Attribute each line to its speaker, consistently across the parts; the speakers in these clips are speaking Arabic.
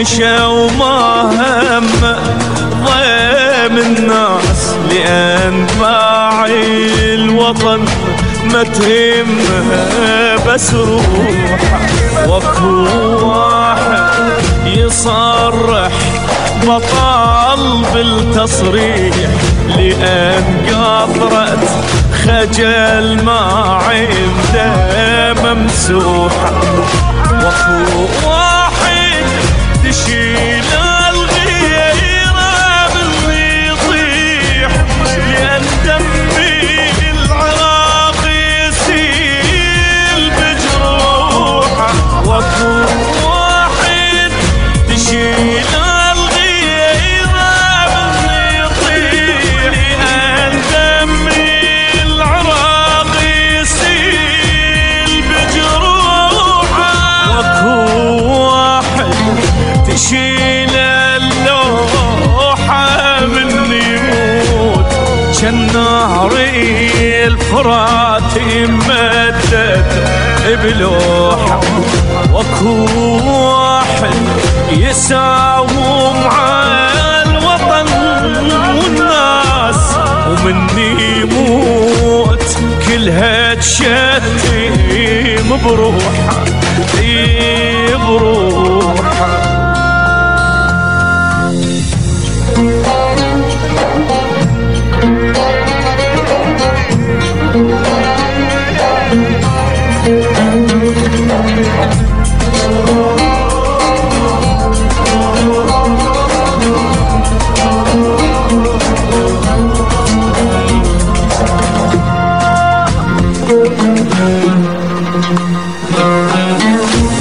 Speaker 1: مشى وما هم ضيم الناس لأن باعي الوطن ما تهمه بس روحه واكو واحد يصرح بطال بالتصريح لأن قطرة خجل ما عنده ممسوحة واكو واحد الفرات يمدد بلوحة واكو واحد يساوم على الوطن والناس. ومني يموت كلها تشتم بروحه. بروحه.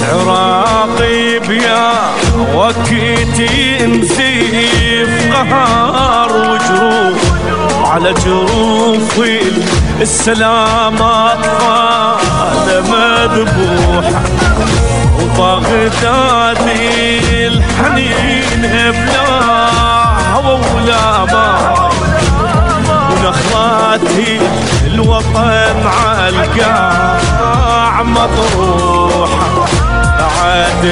Speaker 1: العراقي بيا وكيتي نزيف قهار وجروح على جروفي السلام أطفال مذبوحة وبغدادي الحنين بلا هوى ولا ماي ونخلاتي الوطن عالقاع مطروحة. بعد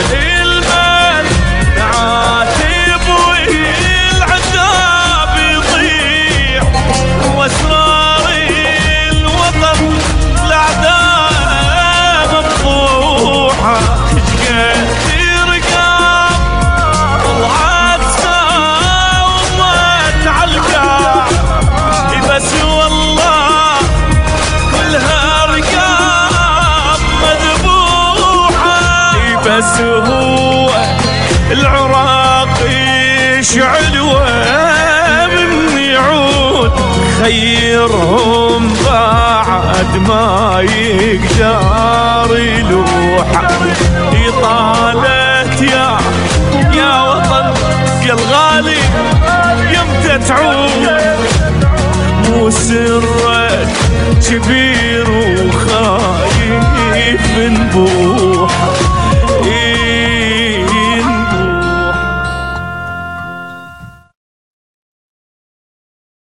Speaker 1: يشعل من يعود. خيرهم بعد ما يقدر يلوح. طالت يا يا وطن يا الغالي يمتى تعود مو سرك كبير وخايف نبوح